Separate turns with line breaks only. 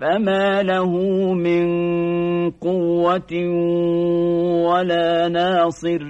فما له من قوة ولا ناصر